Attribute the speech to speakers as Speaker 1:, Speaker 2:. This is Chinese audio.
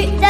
Speaker 1: Từ